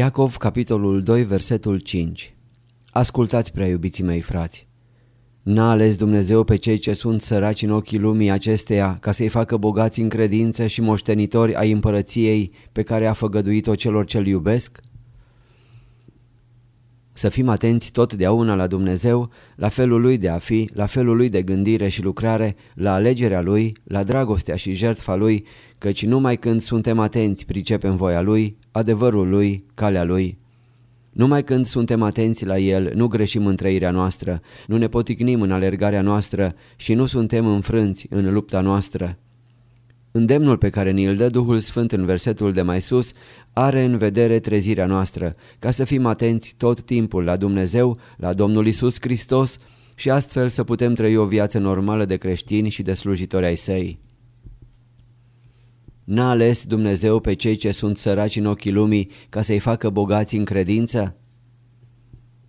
Iacov, capitolul 2, versetul 5 Ascultați, prea iubiții mei frați! N-a ales Dumnezeu pe cei ce sunt săraci în ochii lumii acesteia ca să-i facă bogați în credință și moștenitori ai împărăției pe care a făgăduit-o celor ce-L iubesc? Să fim atenți totdeauna la Dumnezeu, la felul Lui de a fi, la felul Lui de gândire și lucrare, la alegerea Lui, la dragostea și jertfa Lui, căci numai când suntem atenți pricepem voia Lui, adevărul Lui, calea Lui. Numai când suntem atenți la El, nu greșim în trăirea noastră, nu ne poticnim în alergarea noastră și nu suntem înfrânți în lupta noastră. Îndemnul pe care ni-l dă Duhul Sfânt în versetul de mai sus are în vedere trezirea noastră, ca să fim atenți tot timpul la Dumnezeu, la Domnul Isus Hristos și astfel să putem trăi o viață normală de creștini și de slujitori ai săi. N-a ales Dumnezeu pe cei ce sunt săraci în ochii lumii ca să-i facă bogați în credință?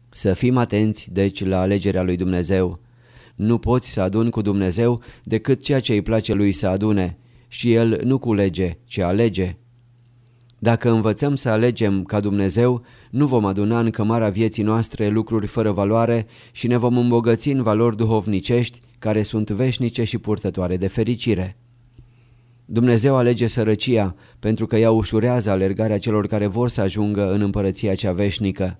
Să fim atenți, deci, la alegerea lui Dumnezeu. Nu poți să aduni cu Dumnezeu decât ceea ce îi place lui să adune și El nu culege, ci alege. Dacă învățăm să alegem ca Dumnezeu, nu vom aduna în cămara vieții noastre lucruri fără valoare și ne vom îmbogăți în valori duhovnicești care sunt veșnice și purtătoare de fericire. Dumnezeu alege sărăcia pentru că ea ușurează alergarea celor care vor să ajungă în împărăția cea veșnică.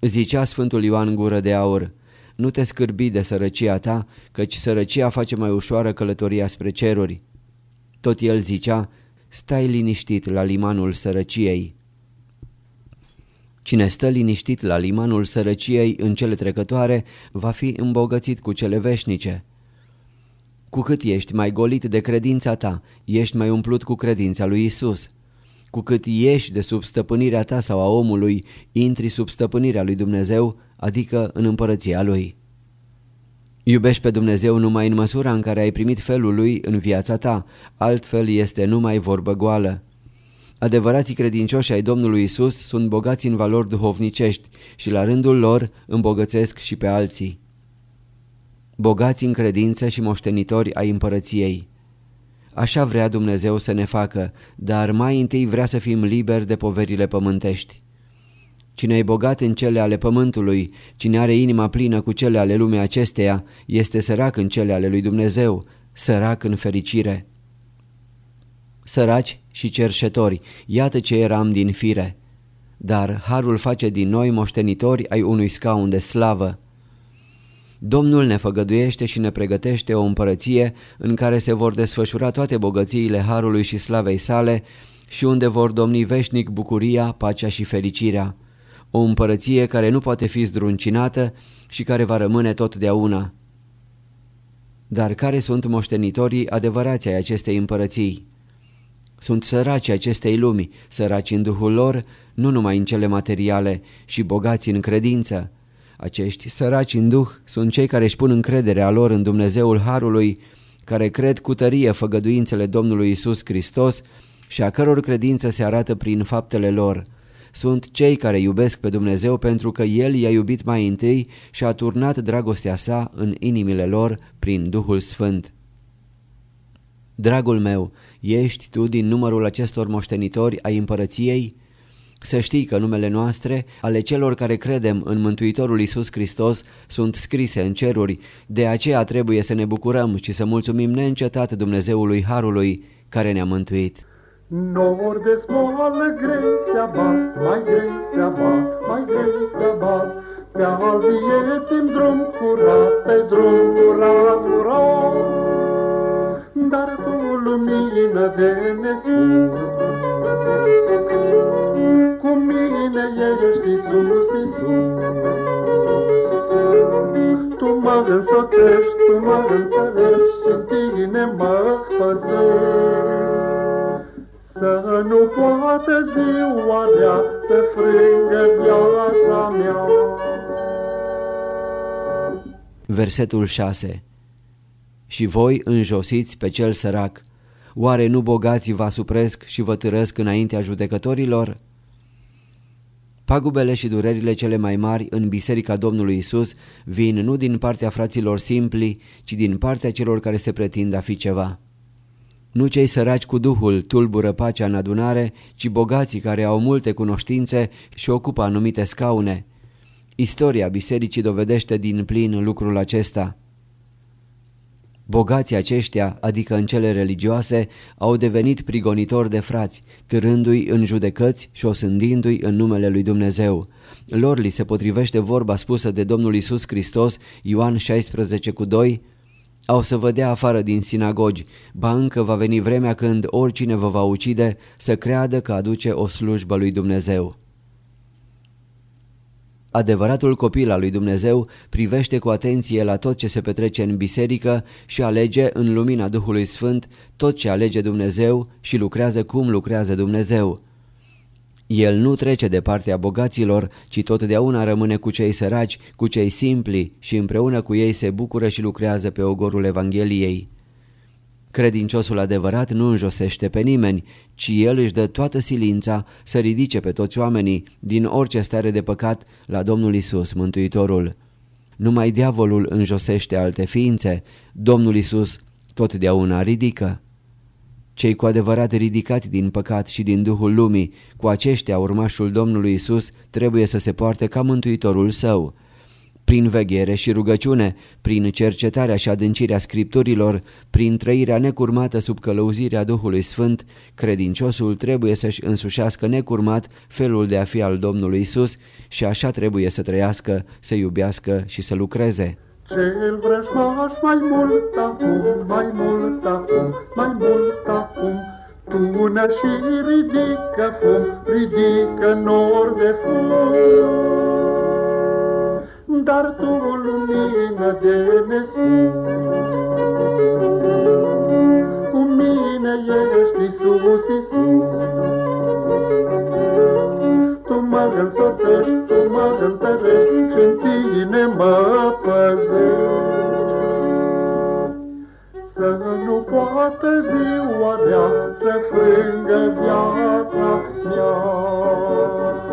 Zicea Sfântul Ioan Gură de Aur, nu te scârbi de sărăcia ta, căci sărăcia face mai ușoară călătoria spre ceruri. Tot el zicea, stai liniștit la limanul sărăciei. Cine stă liniștit la limanul sărăciei în cele trecătoare va fi îmbogățit cu cele veșnice. Cu cât ești mai golit de credința ta, ești mai umplut cu credința lui Isus. Cu cât ieși de sub stăpânirea ta sau a omului, intri sub stăpânirea lui Dumnezeu, adică în împărăția lui. Iubești pe Dumnezeu numai în măsura în care ai primit felul lui în viața ta, altfel este numai vorbă goală. Adevărații credincioși ai Domnului Isus sunt bogați în valori duhovnicești și la rândul lor îmbogățesc și pe alții bogați în credință și moștenitori ai împărăției. Așa vrea Dumnezeu să ne facă, dar mai întâi vrea să fim liberi de poverile pământești. Cine e bogat în cele ale pământului, cine are inima plină cu cele ale lumii acesteia, este sărac în cele ale lui Dumnezeu, sărac în fericire. Săraci și cerșetori, iată ce eram din fire. Dar harul face din noi moștenitori ai unui scaun de slavă. Domnul ne făgăduiește și ne pregătește o împărăție în care se vor desfășura toate bogățiile Harului și slavei sale și unde vor domni veșnic bucuria, pacea și fericirea. O împărăție care nu poate fi zdruncinată și care va rămâne totdeauna. Dar care sunt moștenitorii adevărați ai acestei împărății? Sunt săraci acestei lumi, săraci în duhul lor, nu numai în cele materiale, și bogați în credință, acești săraci în duh sunt cei care își pun încrederea lor în Dumnezeul Harului, care cred cu tărie făgăduințele Domnului Isus Hristos și a căror credință se arată prin faptele lor. Sunt cei care iubesc pe Dumnezeu pentru că El i-a iubit mai întâi și a turnat dragostea sa în inimile lor prin Duhul Sfânt. Dragul meu, ești tu din numărul acestor moștenitori ai împărăției? Să știi că numele noastre, ale celor care credem în Mântuitorul Isus Hristos, sunt scrise în ceruri, de aceea trebuie să ne bucurăm și să mulțumim neîncetat Dumnezeului Harului care ne-a mântuit. Nor de smoală grei se abat, mai grei se abat, mai grei se abat, pe al vieții drum curat, pe drum curat, curat. Dar tu, lumină de nesfânt, ești Iisus, Iisus. Tu mă însoțești, tu mă întărești, în tine mă păzești. Să nu poată ziua mea să frângă viața mea. Versetul 6 Și voi înjosiți pe cel sărac, oare nu bogații vă asupresc și vă târăsc înaintea judecătorilor? Pagubele și durerile cele mai mari în Biserica Domnului Isus vin nu din partea fraților simpli, ci din partea celor care se pretind a fi ceva. Nu cei săraci cu Duhul tulbură pacea în adunare, ci bogații care au multe cunoștințe și ocupă anumite scaune. Istoria bisericii dovedește din plin lucrul acesta. Bogații aceștia, adică în cele religioase, au devenit prigonitori de frați, târându-i în judecăți și osândindu-i în numele lui Dumnezeu. Lor li se potrivește vorba spusă de Domnul Isus Hristos, Ioan 16 cu 2, au să vă dea afară din sinagogi, ba încă va veni vremea când oricine vă va ucide să creadă că aduce o slujbă lui Dumnezeu. Adevăratul copil al lui Dumnezeu privește cu atenție la tot ce se petrece în biserică și alege în lumina Duhului Sfânt tot ce alege Dumnezeu și lucrează cum lucrează Dumnezeu. El nu trece de partea bogaților, ci totdeauna rămâne cu cei săraci, cu cei simpli și împreună cu ei se bucură și lucrează pe ogorul Evangheliei. Credinciosul adevărat nu înjosește pe nimeni, ci el își dă toată silința să ridice pe toți oamenii din orice stare de păcat la Domnul Isus, Mântuitorul. Numai diavolul înjosește alte ființe, Domnul Isus totdeauna ridică. Cei cu adevărat ridicați din păcat și din duhul lumii, cu aceștia urmașul Domnului Isus trebuie să se poarte ca mântuitorul său. Prin veghere și rugăciune, prin cercetarea și adâncirea scripturilor, prin trăirea necurmată sub călăuzirea Duhului Sfânt, credinciosul trebuie să-și însușească necurmat felul de a fi al Domnului Isus și așa trebuie să trăiască, să iubească și să lucreze. Cel vrăjmaș mai mult acum, mai mult acum, mai mult acum, tună și ridică fum, ridică nor de fum. Dar tu, lumină de nespus, cu mine ești Iisus, Iisus. Tu mă însoțești, tu mă întărești și în tine mă Să nu poată ziua mea să frângă viața mea.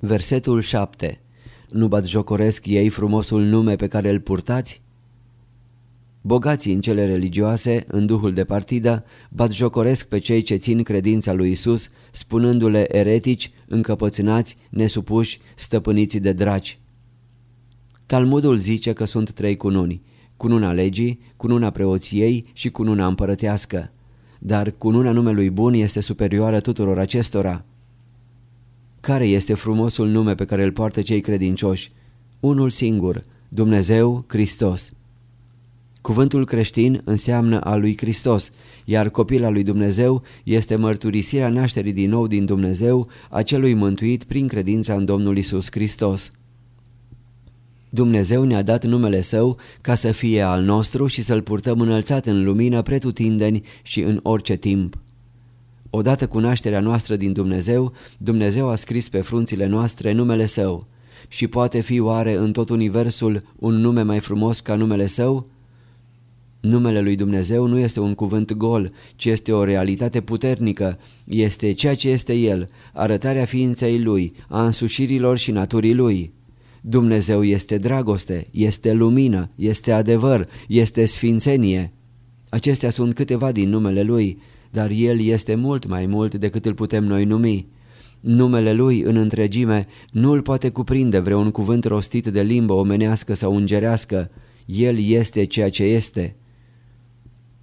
Versetul 7 Nu jocoresc ei frumosul nume pe care îl purtați? Bogații în cele religioase, în duhul de partidă, jocoresc pe cei ce țin credința lui Isus, spunându-le eretici, încăpățânați, nesupuși, stăpâniți de draci. Talmudul zice că sunt trei cununi, cununa legii, cununa preoției și cununa împărătească. Dar cununa numelui bun este superioară tuturor acestora. Care este frumosul nume pe care îl poartă cei credincioși? Unul singur, Dumnezeu Hristos. Cuvântul creștin înseamnă a lui Hristos, iar copil al lui Dumnezeu este mărturisirea nașterii din nou din Dumnezeu a celui mântuit prin credința în Domnul Isus Hristos. Dumnezeu ne-a dat numele Său ca să fie al nostru și să-L purtăm înălțat în lumină pretutindeni și în orice timp. Odată cu nașterea noastră din Dumnezeu, Dumnezeu a scris pe frunțile noastre numele Său. Și poate fi oare în tot universul un nume mai frumos ca numele Său? Numele lui Dumnezeu nu este un cuvânt gol, ci este o realitate puternică, este ceea ce este El, arătarea ființei Lui, a însușirilor și naturii Lui. Dumnezeu este dragoste, este lumină, este adevăr, este sfințenie. Acestea sunt câteva din numele Lui, dar El este mult mai mult decât îl putem noi numi. Numele Lui în întregime nu îl poate cuprinde vreun cuvânt rostit de limbă omenească sau îngerească. El este ceea ce este.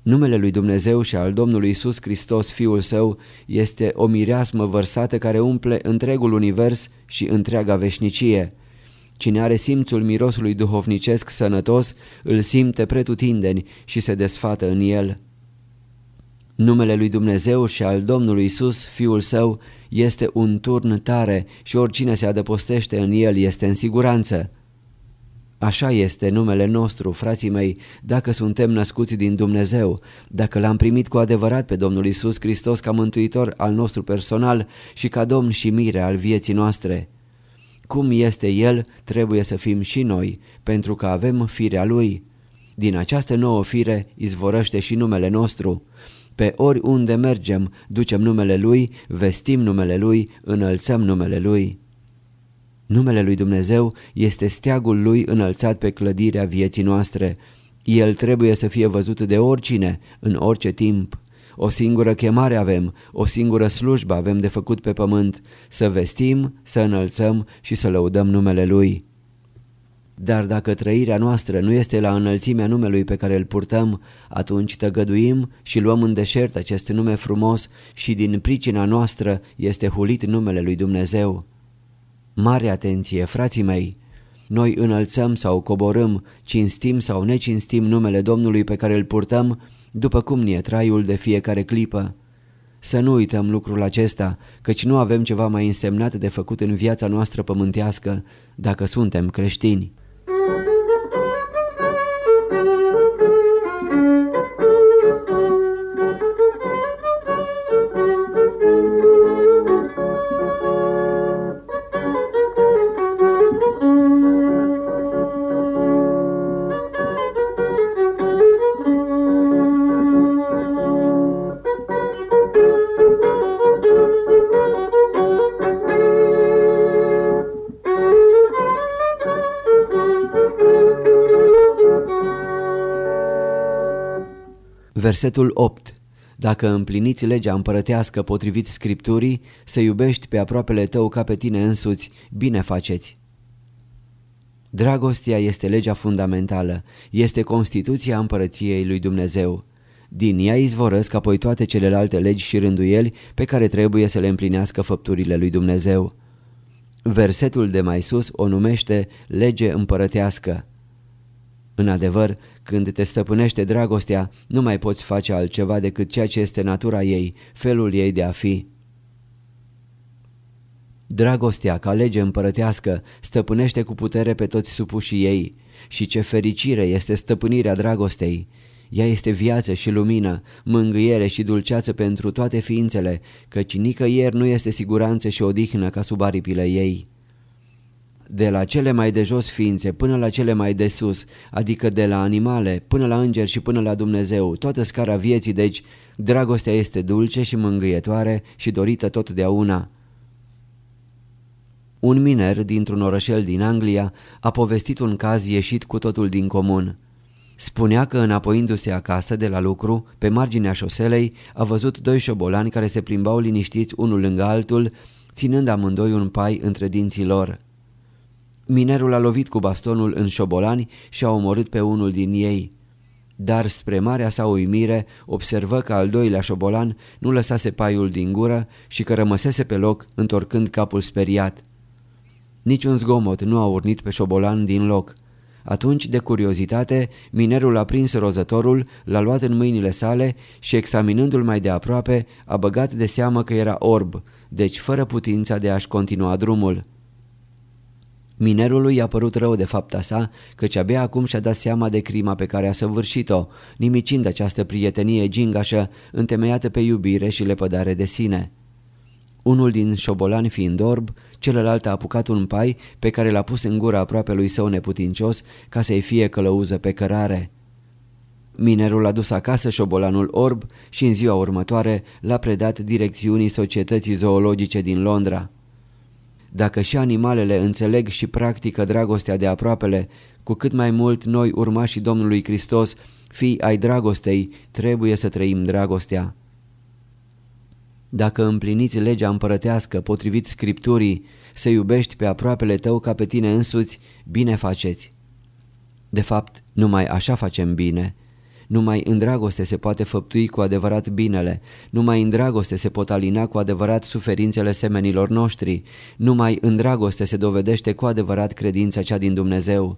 Numele lui Dumnezeu și al Domnului Isus Hristos, Fiul Său, este o mireasmă vărsată care umple întregul univers și întreaga veșnicie. Cine are simțul mirosului duhovnicesc sănătos, îl simte pretutindeni și se desfată în el. Numele lui Dumnezeu și al Domnului Isus, Fiul Său, este un turn tare și oricine se adăpostește în el este în siguranță. Așa este numele nostru, frații mei, dacă suntem născuți din Dumnezeu, dacă l-am primit cu adevărat pe Domnul Isus Hristos ca mântuitor al nostru personal și ca Domn și mire al vieții noastre. Cum este El, trebuie să fim și noi, pentru că avem firea Lui. Din această nouă fire izvorăște și numele nostru. Pe oriunde mergem, ducem numele Lui, vestim numele Lui, înălțăm numele Lui. Numele lui Dumnezeu este steagul lui înălțat pe clădirea vieții noastre. El trebuie să fie văzut de oricine, în orice timp. O singură chemare avem, o singură slujbă avem de făcut pe pământ, să vestim, să înălțăm și să lăudăm numele Lui. Dar dacă trăirea noastră nu este la înălțimea numelui pe care îl purtăm, atunci tăgăduim și luăm în deșert acest nume frumos și din pricina noastră este hulit numele lui Dumnezeu. Mare atenție, frații mei! Noi înălțăm sau coborâm, cinstim sau necinstim numele Domnului pe care îl purtăm, după cum ne traiul de fiecare clipă. Să nu uităm lucrul acesta, căci nu avem ceva mai însemnat de făcut în viața noastră pământească, dacă suntem creștini. Versetul 8 Dacă împliniți legea împărătească potrivit Scripturii, să iubești pe aproapele tău ca pe tine însuți, bine faceți. Dragostea este legea fundamentală, este Constituția împărăției lui Dumnezeu. Din ea izvorăsc apoi toate celelalte legi și rânduieli pe care trebuie să le împlinească făpturile lui Dumnezeu. Versetul de mai sus o numește lege împărătească. În adevăr, când te stăpânește dragostea, nu mai poți face altceva decât ceea ce este natura ei, felul ei de a fi. Dragostea, ca lege împărătească, stăpânește cu putere pe toți supușii ei. Și ce fericire este stăpânirea dragostei! Ea este viață și lumină, mângâiere și dulceață pentru toate ființele, căci nicăieri nu este siguranță și odihnă ca sub aripile ei de la cele mai de jos ființe până la cele mai de sus, adică de la animale până la îngeri și până la Dumnezeu, toată scara vieții, deci dragostea este dulce și mângâietoare și dorită totdeauna. Un miner dintr-un orășel din Anglia a povestit un caz ieșit cu totul din comun. Spunea că înapoiindu-se acasă de la lucru, pe marginea șoselei, a văzut doi șobolani care se plimbau liniștiți unul lângă altul, ținând amândoi un pai între dinții lor. Minerul a lovit cu bastonul în șobolani și a omorât pe unul din ei. Dar spre marea sa uimire observă că al doilea șobolan nu lăsase paiul din gură și că rămăsese pe loc întorcând capul speriat. Niciun zgomot nu a urnit pe șobolan din loc. Atunci, de curiozitate, minerul a prins rozătorul, l-a luat în mâinile sale și, examinându-l mai de aproape, a băgat de seamă că era orb, deci fără putința de a-și continua drumul. Minerului i-a părut rău de fapta sa, căci abia acum și-a dat seama de crima pe care a săvârșit-o, nimicind această prietenie gingașă întemeiată pe iubire și lepădare de sine. Unul din șobolani fiind orb, celălalt a apucat un pai pe care l-a pus în gura aproape lui său neputincios ca să-i fie călăuză pe cărare. Minerul a dus acasă șobolanul orb și în ziua următoare l-a predat direcțiunii Societății Zoologice din Londra. Dacă și animalele înțeleg și practică dragostea de aproapele, cu cât mai mult noi urmașii Domnului Hristos, fii ai dragostei, trebuie să trăim dragostea. Dacă împliniți legea împărătească potrivit Scripturii, să iubești pe aproapele tău ca pe tine însuți, bine faceți. De fapt, numai așa facem bine, numai în dragoste se poate făptui cu adevărat binele, numai în dragoste se pot alina cu adevărat suferințele semenilor noștri, numai în dragoste se dovedește cu adevărat credința cea din Dumnezeu.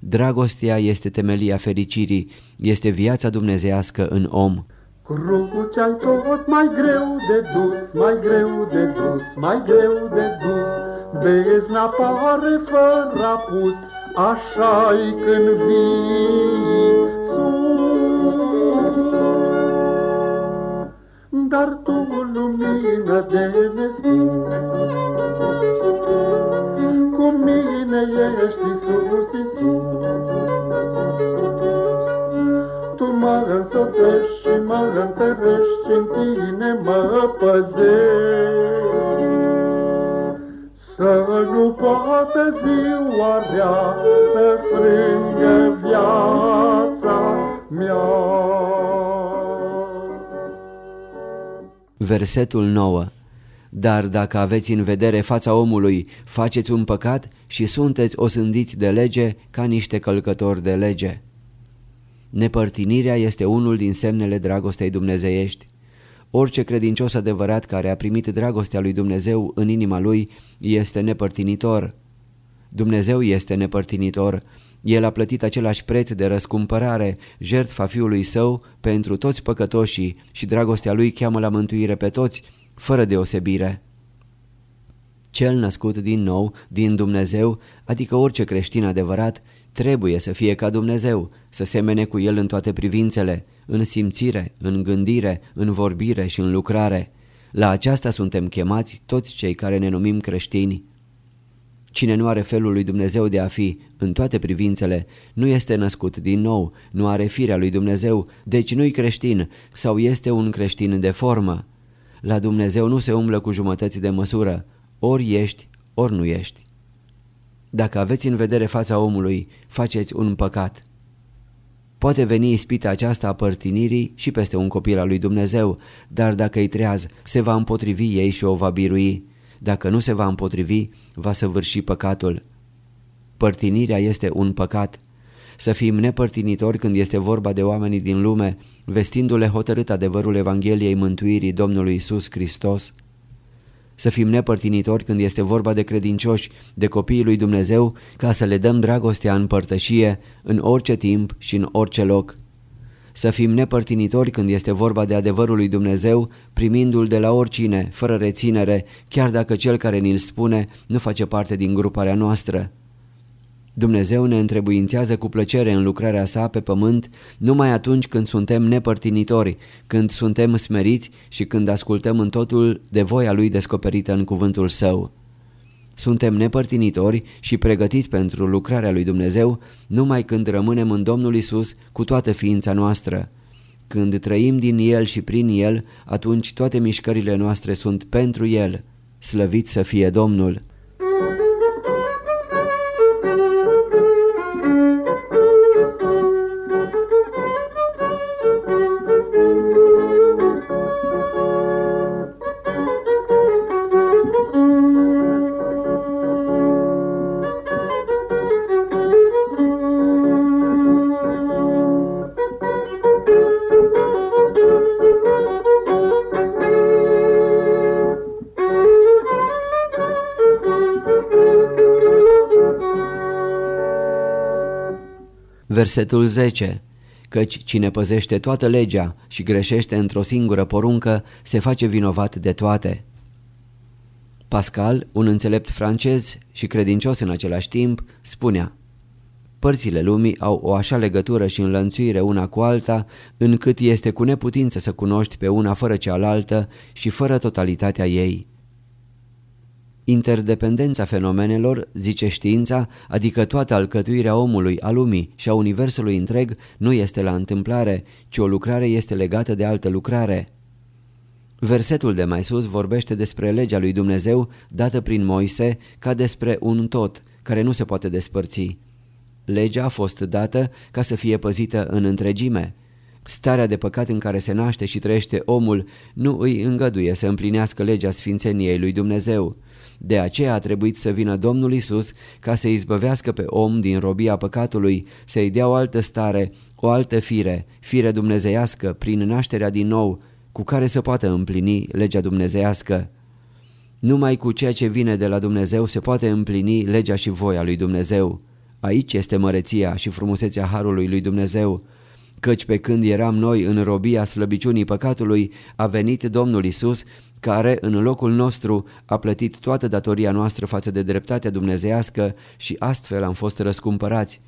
Dragostea este temelia fericirii, este viața dumnezească în om. Crucea-i tot mai greu de dus, mai greu de dus, mai greu de dus, Bezna pare fără apus, așa-i când vii dar tu lumină de nespus. Cu mine ești Iisus, Iisus. Tu mă însoțești și mă întărești, în tine mă păzești. Să nu poată ziua rea să frângă viața, mea. Versetul 9 Dar dacă aveți în vedere fața omului, faceți un păcat și sunteți osândiți de lege ca niște călcători de lege. Nepărtinirea este unul din semnele dragostei dumnezeiești. Orice credincios adevărat care a primit dragostea lui Dumnezeu în inima lui este nepărtinitor. Dumnezeu este nepărtinitor. El a plătit același preț de răscumpărare, jertfa Fiului Său, pentru toți păcătoșii și dragostea Lui cheamă la mântuire pe toți, fără deosebire. Cel născut din nou, din Dumnezeu, adică orice creștin adevărat, trebuie să fie ca Dumnezeu, să semene cu El în toate privințele, în simțire, în gândire, în vorbire și în lucrare. La aceasta suntem chemați toți cei care ne numim creștini. Cine nu are felul lui Dumnezeu de a fi în toate privințele, nu este născut din nou, nu are firea lui Dumnezeu, deci nu-i creștin sau este un creștin de formă. La Dumnezeu nu se umblă cu jumătăți de măsură, ori ești, ori nu ești. Dacă aveți în vedere fața omului, faceți un păcat. Poate veni ispita aceasta a părtinirii și peste un copil al lui Dumnezeu, dar dacă îi treaz, se va împotrivi ei și o va birui. Dacă nu se va împotrivi, va săvârși păcatul. Părtinirea este un păcat. Să fim nepărtinitori când este vorba de oamenii din lume, vestindu-le hotărât adevărul Evangheliei mântuirii Domnului Isus Hristos, să fim nepărtinitori când este vorba de credincioși, de copiii lui Dumnezeu, ca să le dăm dragostea în părtășie, în orice timp și în orice loc. Să fim nepărtinitori când este vorba de adevărul lui Dumnezeu, primindu-l de la oricine, fără reținere, chiar dacă cel care ni-l spune nu face parte din gruparea noastră. Dumnezeu ne întrebuințează cu plăcere în lucrarea sa pe pământ numai atunci când suntem nepărtinitori, când suntem smeriți și când ascultăm în totul de voia Lui descoperită în cuvântul Său. Suntem nepărtinitori și pregătiți pentru lucrarea lui Dumnezeu numai când rămânem în Domnul Isus cu toată ființa noastră. Când trăim din El și prin El, atunci toate mișcările noastre sunt pentru El. Slăvit să fie Domnul! Versetul 10 Căci cine păzește toată legea și greșește într-o singură poruncă, se face vinovat de toate. Pascal, un înțelept francez și credincios în același timp, spunea Părțile lumii au o așa legătură și înlănțuire una cu alta, încât este cu neputință să cunoști pe una fără cealaltă și fără totalitatea ei. Interdependența fenomenelor, zice știința, adică toată alcătuirea omului, a lumii și a universului întreg, nu este la întâmplare, ci o lucrare este legată de altă lucrare. Versetul de mai sus vorbește despre legea lui Dumnezeu dată prin Moise ca despre un tot care nu se poate despărți. Legea a fost dată ca să fie păzită în întregime. Starea de păcat în care se naște și trăiește omul nu îi îngăduie să împlinească legea sfințeniei lui Dumnezeu. De aceea a trebuit să vină Domnul Isus ca să izbăvească pe om din robia păcatului, să-i dea o altă stare, o altă fire, fire dumnezeiască, prin nașterea din nou, cu care să poată împlini legea dumnezeiască. Numai cu ceea ce vine de la Dumnezeu se poate împlini legea și voia lui Dumnezeu. Aici este măreția și frumusețea Harului lui Dumnezeu, căci pe când eram noi în robia slăbiciunii păcatului, a venit Domnul Isus care în locul nostru a plătit toată datoria noastră față de dreptatea dumnezeiască și astfel am fost răscumpărați.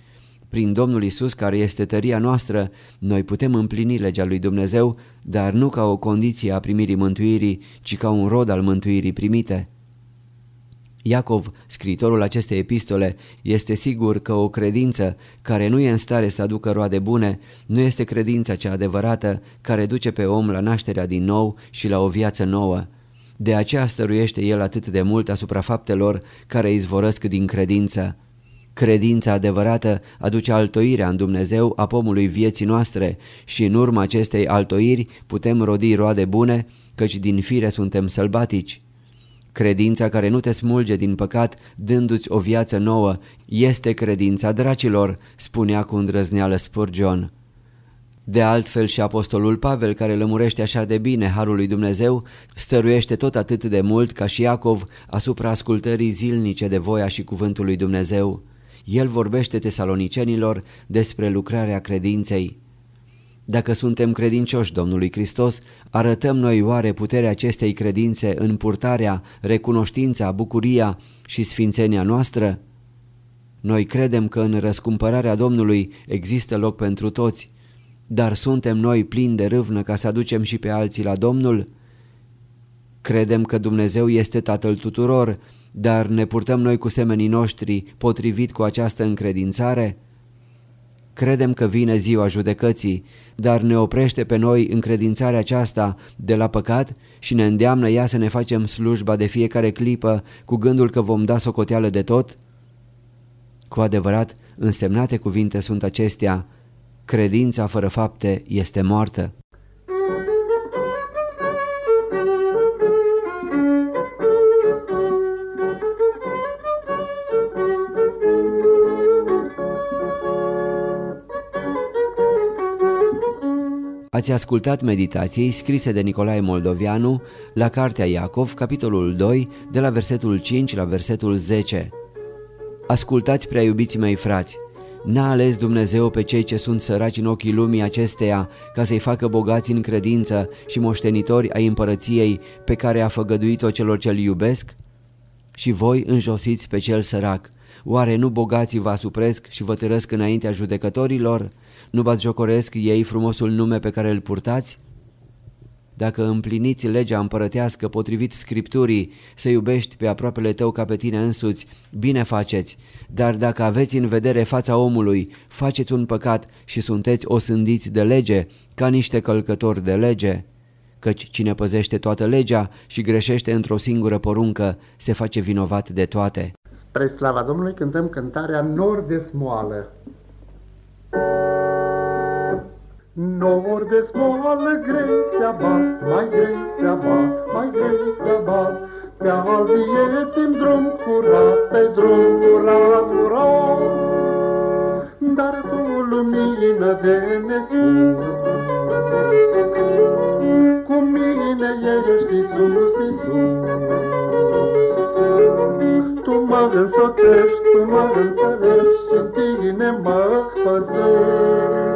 Prin Domnul Isus, care este tăria noastră, noi putem împlini legea lui Dumnezeu, dar nu ca o condiție a primirii mântuirii, ci ca un rod al mântuirii primite. Iacov, scritorul acestei epistole, este sigur că o credință care nu e în stare să aducă roade bune nu este credința cea adevărată care duce pe om la nașterea din nou și la o viață nouă. De aceea stăruiește el atât de mult asupra faptelor care izvorăsc din credință. Credința adevărată aduce altoirea în Dumnezeu a pomului vieții noastre și în urma acestei altoiri putem rodi roade bune, căci din fire suntem sălbatici. Credința care nu te smulge din păcat, dându-ți o viață nouă, este credința dracilor, spunea cu îndrăzneală Spurgeon. De altfel și apostolul Pavel, care lămurește așa de bine Harul lui Dumnezeu, stăruiește tot atât de mult ca și Iacov asupra ascultării zilnice de voia și cuvântul lui Dumnezeu. El vorbește tesalonicenilor despre lucrarea credinței. Dacă suntem credincioși Domnului Hristos, arătăm noi oare puterea acestei credințe în purtarea, recunoștința, bucuria și sfințenia noastră? Noi credem că în răscumpărarea Domnului există loc pentru toți, dar suntem noi plini de râvnă ca să aducem și pe alții la Domnul? Credem că Dumnezeu este Tatăl tuturor, dar ne purtăm noi cu semenii noștri potrivit cu această încredințare? Credem că vine ziua judecății, dar ne oprește pe noi încredințarea aceasta de la păcat și ne îndeamnă ea să ne facem slujba de fiecare clipă cu gândul că vom da socoteală de tot? Cu adevărat, însemnate cuvinte sunt acestea, credința fără fapte este moartă. Ați ascultat meditații scrise de Nicolae Moldovianu la Cartea Iacov, capitolul 2, de la versetul 5 la versetul 10. Ascultați, prea iubiții mei frați, N-a ales Dumnezeu pe cei ce sunt săraci în ochii lumii acesteia ca să-i facă bogați în credință și moștenitori ai împărăției pe care a făgăduit-o celor ce-L iubesc? Și voi înjosiți pe cel sărac. Oare nu bogații vă asupresc și vă târăsc înaintea judecătorilor? Nu vă jocoresc ei frumosul nume pe care îl purtați? Dacă împliniți legea împărătească potrivit Scripturii, să iubești pe aproapele tău ca pe tine însuți, bine faceți, dar dacă aveți în vedere fața omului, faceți un păcat și sunteți osândiți de lege, ca niște călcători de lege. Căci cine păzește toată legea și greșește într-o singură poruncă, se face vinovat de toate. Spre slava Domnului cântăm cântarea Nor de smoală. Nor de smoală grei se abat, mai grei se abat, mai grei se abat, Pe al vieții drum curat, pe drum curat, curat. Dar tu lumină de nespus, Cu mine ești Iisus, Iisus. Tu mă însoțești, tu mă întărești, în tine mă păzești.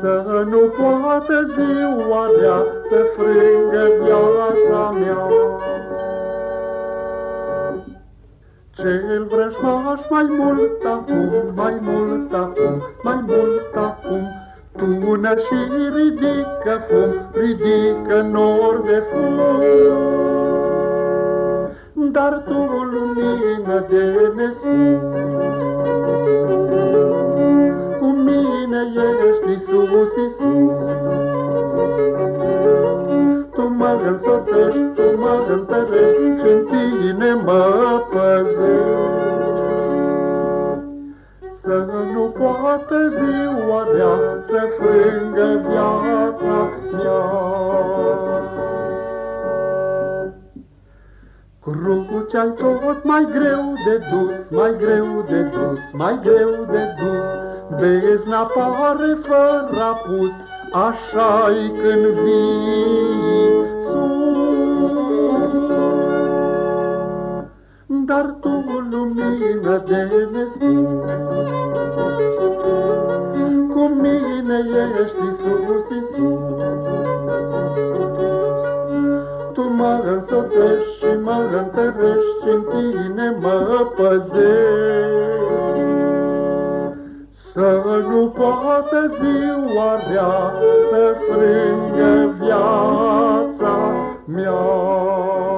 Să nu poată ziua mea să frângă viața mea. Cel vrăjmaș mai mult acum, mai mult acum, mai mult acum, Tună și ridică fum, ridică nor de fum. Dar tu, lumină de nespus, ești Iisus, Iisus. Tu mă însoțești, tu mă întărești și în tine mă păzești. Să nu poată ziua mea să frângă viața mea. Crucea-i tot mai greu de dus, mai greu de dus, mai greu de dus, Bezna pare fără apus, așa-i când vii sus. Dar tu, lumină de nespus, cu mine ești Iisus, Iisus. Tu mă însoțești și mă întărești, în tine mă păzești. Să nu poată ziua rea să frângă viața mea.